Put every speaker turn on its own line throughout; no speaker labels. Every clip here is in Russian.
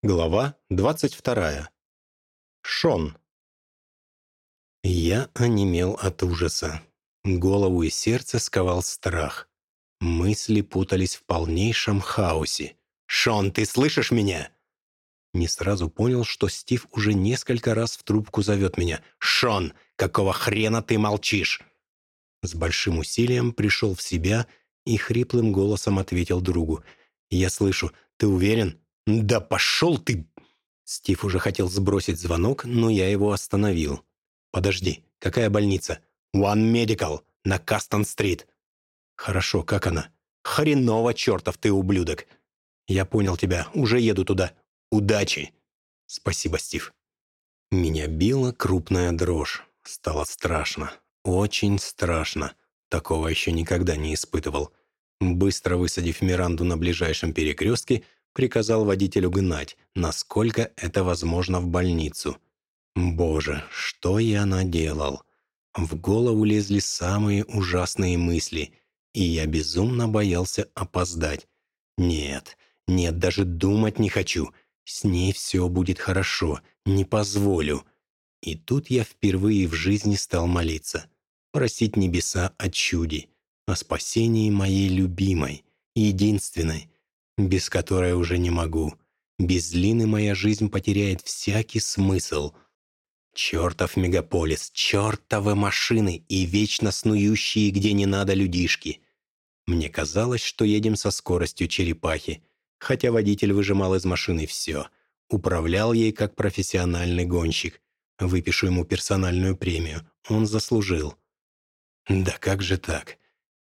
Глава 22. Шон. Я онемел от ужаса. Голову и сердце сковал страх. Мысли путались в полнейшем хаосе. «Шон, ты слышишь меня?» Не сразу понял, что Стив уже несколько раз в трубку зовет меня. «Шон, какого хрена ты молчишь?» С большим усилием пришел в себя и хриплым голосом ответил другу. «Я слышу. Ты уверен?» «Да пошел ты!» Стив уже хотел сбросить звонок, но я его остановил. «Подожди, какая больница?» «One Medical, на Кастон-стрит». «Хорошо, как она?» «Хреново, чертов ты, ублюдок!» «Я понял тебя, уже еду туда. Удачи!» «Спасибо, Стив». Меня била крупная дрожь. Стало страшно. Очень страшно. Такого еще никогда не испытывал. Быстро высадив Миранду на ближайшем перекрестке, приказал водителю гнать, насколько это возможно в больницу. Боже, что я наделал? В голову лезли самые ужасные мысли, и я безумно боялся опоздать. Нет, нет, даже думать не хочу. С ней все будет хорошо, не позволю. И тут я впервые в жизни стал молиться. Просить небеса о чуде, о спасении моей любимой, единственной, без которой уже не могу. Без Лины моя жизнь потеряет всякий смысл. Чертов мегаполис, чертовы машины и вечно снующие где не надо людишки. Мне казалось, что едем со скоростью черепахи, хотя водитель выжимал из машины все. Управлял ей как профессиональный гонщик. Выпишу ему персональную премию. Он заслужил. Да как же так?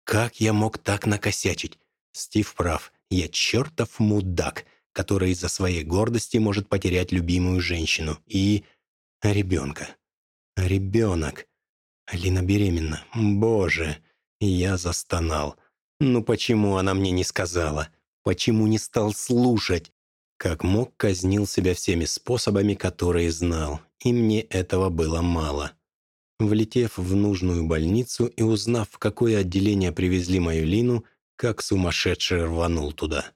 Как я мог так накосячить? Стив прав. Я чертов мудак, который из-за своей гордости может потерять любимую женщину и... ребенка. Ребенок. Алина беременна. Боже. Я застонал. Ну почему она мне не сказала? Почему не стал слушать? Как мог, казнил себя всеми способами, которые знал. И мне этого было мало. Влетев в нужную больницу и узнав, в какое отделение привезли мою Лину, как сумасшедший рванул туда.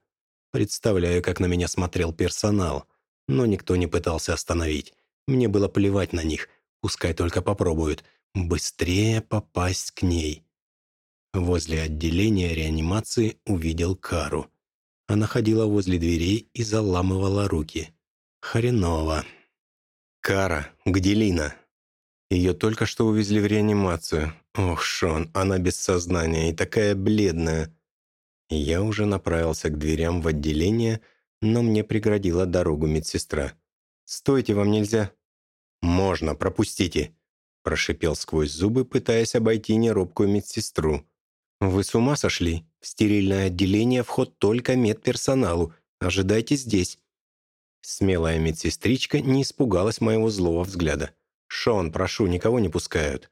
Представляю, как на меня смотрел персонал, но никто не пытался остановить. Мне было плевать на них, пускай только попробуют. Быстрее попасть к ней. Возле отделения реанимации увидел Кару. Она ходила возле дверей и заламывала руки. Хреново. «Кара, где Лина?» Ее только что увезли в реанимацию. Ох, Шон, она без сознания и такая бледная. Я уже направился к дверям в отделение, но мне преградила дорогу медсестра. «Стойте, вам нельзя». «Можно, пропустите», – прошипел сквозь зубы, пытаясь обойти неробкую медсестру. «Вы с ума сошли? В стерильное отделение вход только медперсоналу. Ожидайте здесь». Смелая медсестричка не испугалась моего злого взгляда. «Шон, прошу, никого не пускают».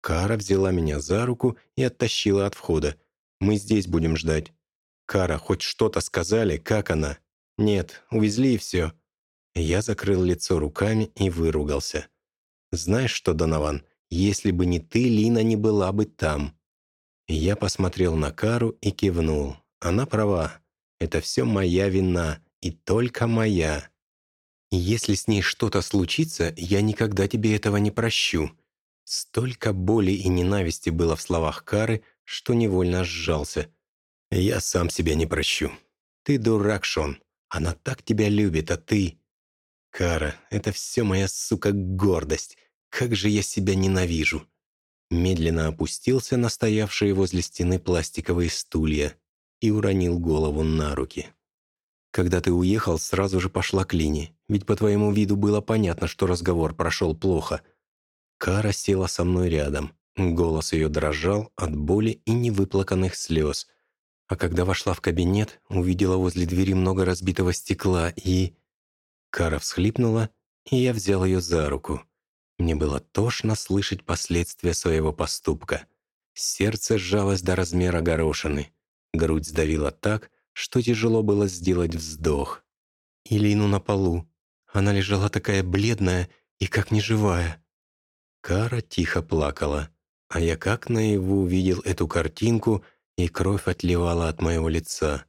Кара взяла меня за руку и оттащила от входа. Мы здесь будем ждать. Кара, хоть что-то сказали, как она? Нет, увезли и все. Я закрыл лицо руками и выругался. Знаешь что, Донован, если бы не ты, Лина не была бы там. Я посмотрел на Кару и кивнул. Она права. Это все моя вина, и только моя. Если с ней что-то случится, я никогда тебе этого не прощу. Столько боли и ненависти было в словах Кары, что невольно сжался. «Я сам себя не прощу. Ты дурак, Шон. Она так тебя любит, а ты...» «Кара, это все моя, сука, гордость. Как же я себя ненавижу!» Медленно опустился на стоявшие возле стены пластиковые стулья и уронил голову на руки. «Когда ты уехал, сразу же пошла к Лине, ведь по твоему виду было понятно, что разговор прошел плохо. Кара села со мной рядом. Голос ее дрожал от боли и невыплаканных слез. А когда вошла в кабинет, увидела возле двери много разбитого стекла и... Кара всхлипнула, и я взял ее за руку. Мне было тошно слышать последствия своего поступка. Сердце сжалось до размера горошины. Грудь сдавила так, что тяжело было сделать вздох. Илину на полу. Она лежала такая бледная и как неживая. Кара тихо плакала, а я как наяву увидел эту картинку, и кровь отливала от моего лица.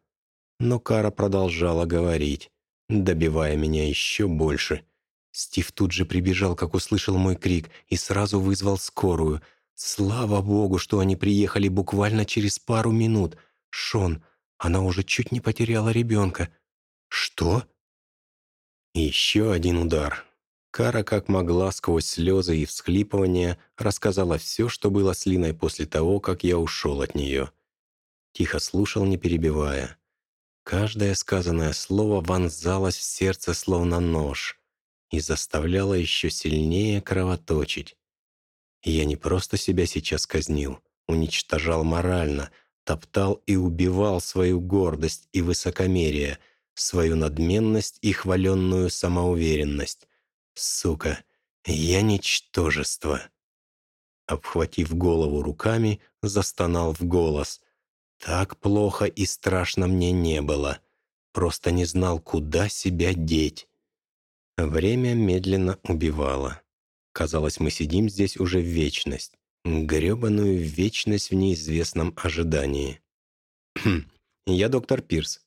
Но Кара продолжала говорить. добивая меня еще больше. Стив тут же прибежал, как услышал мой крик, и сразу вызвал скорую. Слава богу, что они приехали буквально через пару минут. Шон, она уже чуть не потеряла ребенка. Что? Еще один удар. Кара, как могла, сквозь слезы и всхлипывания, рассказала все, что было с Линой после того, как я ушел от нее. Тихо слушал, не перебивая. Каждое сказанное слово вонзалось в сердце, словно нож, и заставляло еще сильнее кровоточить. я не просто себя сейчас казнил, уничтожал морально, топтал и убивал свою гордость и высокомерие, свою надменность и хваленную самоуверенность. Сука, я ничтожество. Обхватив голову руками, застонал в голос. Так плохо и страшно мне не было. Просто не знал, куда себя деть. Время медленно убивало. Казалось, мы сидим здесь уже в вечность. грёбаную вечность в неизвестном ожидании. «Я доктор Пирс».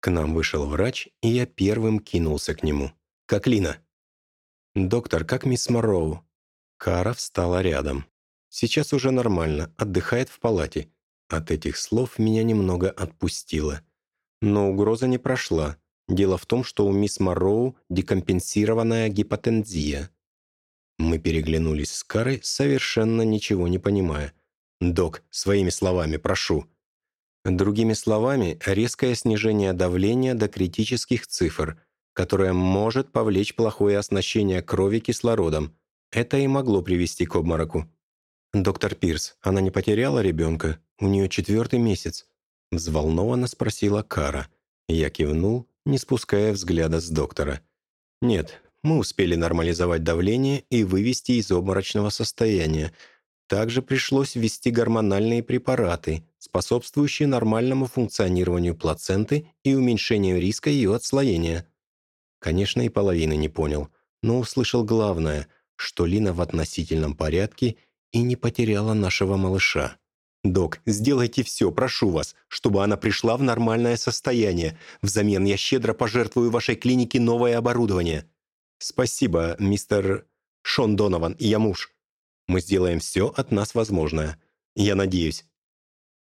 К нам вышел врач, и я первым кинулся к нему. «Как Лина?» «Доктор, как мисс Морроу?» Кара встала рядом. «Сейчас уже нормально, отдыхает в палате». От этих слов меня немного отпустило. Но угроза не прошла. Дело в том, что у мисс Морроу декомпенсированная гипотензия. Мы переглянулись с Карой, совершенно ничего не понимая. «Док, своими словами, прошу». Другими словами, резкое снижение давления до критических цифр – которое может повлечь плохое оснащение крови кислородом. Это и могло привести к обмороку. «Доктор Пирс, она не потеряла ребенка? У нее четвертый месяц?» Взволнованно спросила Кара. Я кивнул, не спуская взгляда с доктора. «Нет, мы успели нормализовать давление и вывести из обморочного состояния. Также пришлось ввести гормональные препараты, способствующие нормальному функционированию плаценты и уменьшению риска ее отслоения. Конечно, и половины не понял, но услышал главное, что Лина в относительном порядке и не потеряла нашего малыша. «Док, сделайте все, прошу вас, чтобы она пришла в нормальное состояние. Взамен я щедро пожертвую вашей клинике новое оборудование». «Спасибо, мистер Шон Донован, я муж. Мы сделаем все от нас возможное. Я надеюсь».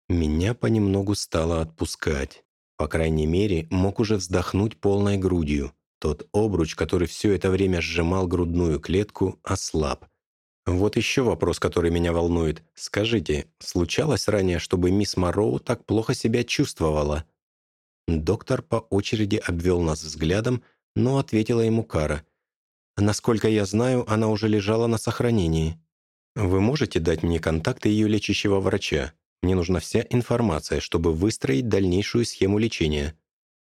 Меня понемногу стало отпускать. По крайней мере, мог уже вздохнуть полной грудью. Тот обруч, который все это время сжимал грудную клетку, ослаб. Вот еще вопрос, который меня волнует. Скажите, случалось ранее, чтобы мисс Морроу так плохо себя чувствовала? Доктор по очереди обвел нас взглядом, но ответила ему Кара. «Насколько я знаю, она уже лежала на сохранении. Вы можете дать мне контакты ее лечащего врача? Мне нужна вся информация, чтобы выстроить дальнейшую схему лечения».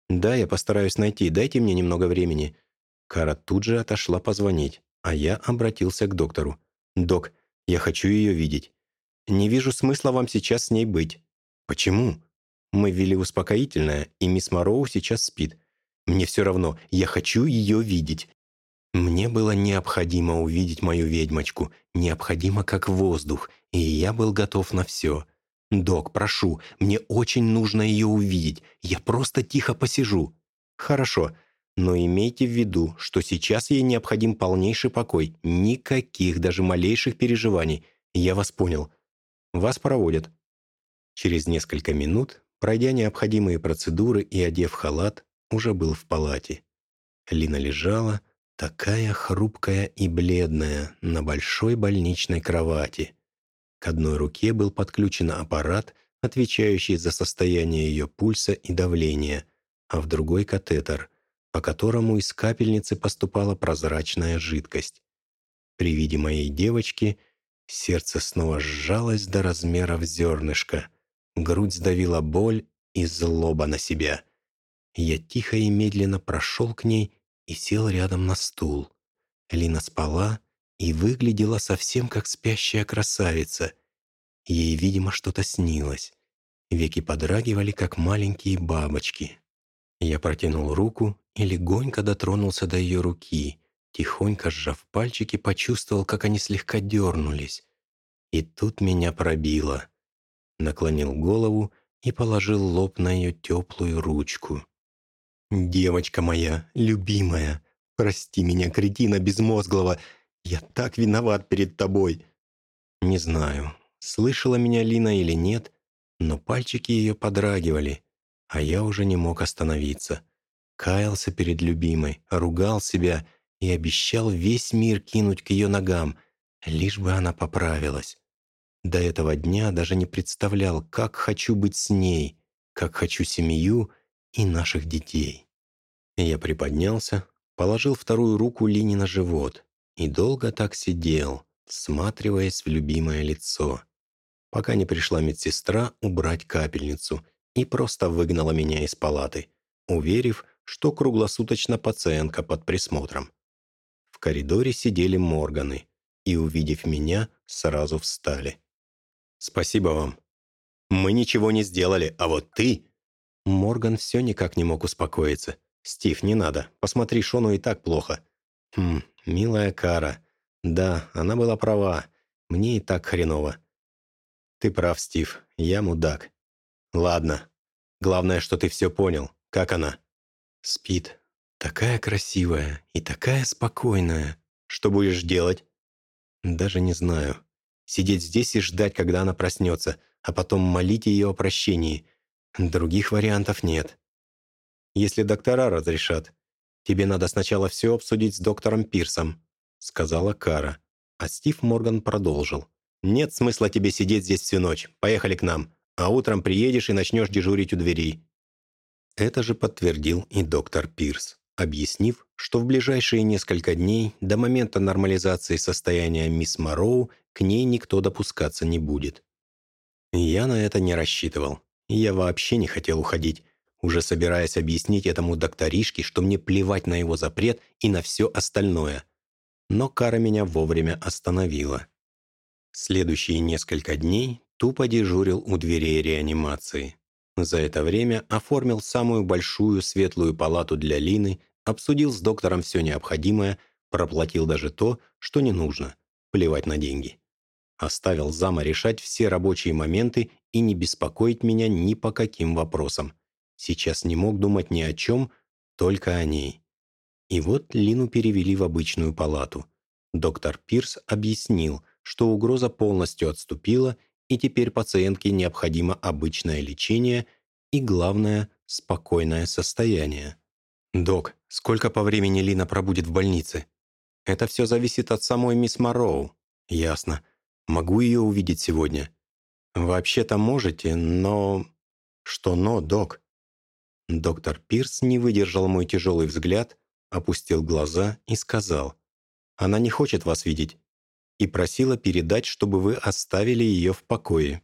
«Да, я постараюсь найти. Дайте мне немного времени». Кара тут же отошла позвонить, а я обратился к доктору. «Док, я хочу ее видеть. Не вижу смысла вам сейчас с ней быть». «Почему?» «Мы ввели успокоительное, и мисс Мороу сейчас спит. Мне все равно, я хочу ее видеть». Мне было необходимо увидеть мою ведьмочку, необходимо как воздух, и я был готов на все. «Док, прошу, мне очень нужно ее увидеть. Я просто тихо посижу». «Хорошо, но имейте в виду, что сейчас ей необходим полнейший покой. Никаких даже малейших переживаний. Я вас понял. Вас проводят». Через несколько минут, пройдя необходимые процедуры и одев халат, уже был в палате. Лина лежала, такая хрупкая и бледная, на большой больничной кровати. К одной руке был подключен аппарат, отвечающий за состояние ее пульса и давления, а в другой катетер, по которому из капельницы поступала прозрачная жидкость. При виде моей девочки сердце снова сжалось до размеров зернышка, грудь сдавила боль и злоба на себя. Я тихо и медленно прошел к ней и сел рядом на стул. Лина спала, и выглядела совсем как спящая красавица. Ей, видимо, что-то снилось. Веки подрагивали, как маленькие бабочки. Я протянул руку и легонько дотронулся до ее руки, тихонько сжав пальчики, почувствовал, как они слегка дернулись. И тут меня пробило. Наклонил голову и положил лоб на ее теплую ручку. «Девочка моя, любимая, прости меня, кретина безмозглого, я так виноват перед тобой». Не знаю, слышала меня Лина или нет, но пальчики ее подрагивали, а я уже не мог остановиться. Каялся перед любимой, ругал себя и обещал весь мир кинуть к ее ногам, лишь бы она поправилась. До этого дня даже не представлял, как хочу быть с ней, как хочу семью и наших детей. Я приподнялся, положил вторую руку Лине на живот и долго так сидел, всматриваясь в любимое лицо, пока не пришла медсестра убрать капельницу и просто выгнала меня из палаты, уверив, что круглосуточно пациентка под присмотром. В коридоре сидели Морганы и, увидев меня, сразу встали. «Спасибо вам. Мы ничего не сделали, а вот ты...» Морган все никак не мог успокоиться. «Стив, не надо. Посмотри, Шону и так плохо». «Хм, милая Кара. Да, она была права. Мне и так хреново». «Ты прав, Стив. Я мудак». «Ладно. Главное, что ты все понял. Как она?» «Спит. Такая красивая и такая спокойная. Что будешь делать?» «Даже не знаю. Сидеть здесь и ждать, когда она проснется, а потом молить ее о прощении. Других вариантов нет. Если доктора разрешат, тебе надо сначала все обсудить с доктором Пирсом», сказала Кара. А Стив Морган продолжил. «Нет смысла тебе сидеть здесь всю ночь. Поехали к нам. А утром приедешь и начнешь дежурить у дверей». Это же подтвердил и доктор Пирс, объяснив, что в ближайшие несколько дней до момента нормализации состояния мисс Мароу к ней никто допускаться не будет. Я на это не рассчитывал. Я вообще не хотел уходить, уже собираясь объяснить этому докторишке, что мне плевать на его запрет и на все остальное. Но Кара меня вовремя остановила. Следующие несколько дней тупо дежурил у дверей реанимации. За это время оформил самую большую светлую палату для Лины, обсудил с доктором все необходимое, проплатил даже то, что не нужно. Плевать на деньги. Оставил зама решать все рабочие моменты и не беспокоить меня ни по каким вопросам. Сейчас не мог думать ни о чем, только о ней. И вот Лину перевели в обычную палату. Доктор Пирс объяснил, что угроза полностью отступила, и теперь пациентке необходимо обычное лечение и, главное, спокойное состояние. «Док, сколько по времени Лина пробудет в больнице?» «Это все зависит от самой мисс Мароу». «Ясно. Могу ее увидеть сегодня?» «Вообще-то можете, но...» «Что но, док?» Доктор Пирс не выдержал мой тяжелый взгляд, опустил глаза и сказал, «Она не хочет вас видеть» и просила передать, чтобы вы оставили ее в покое.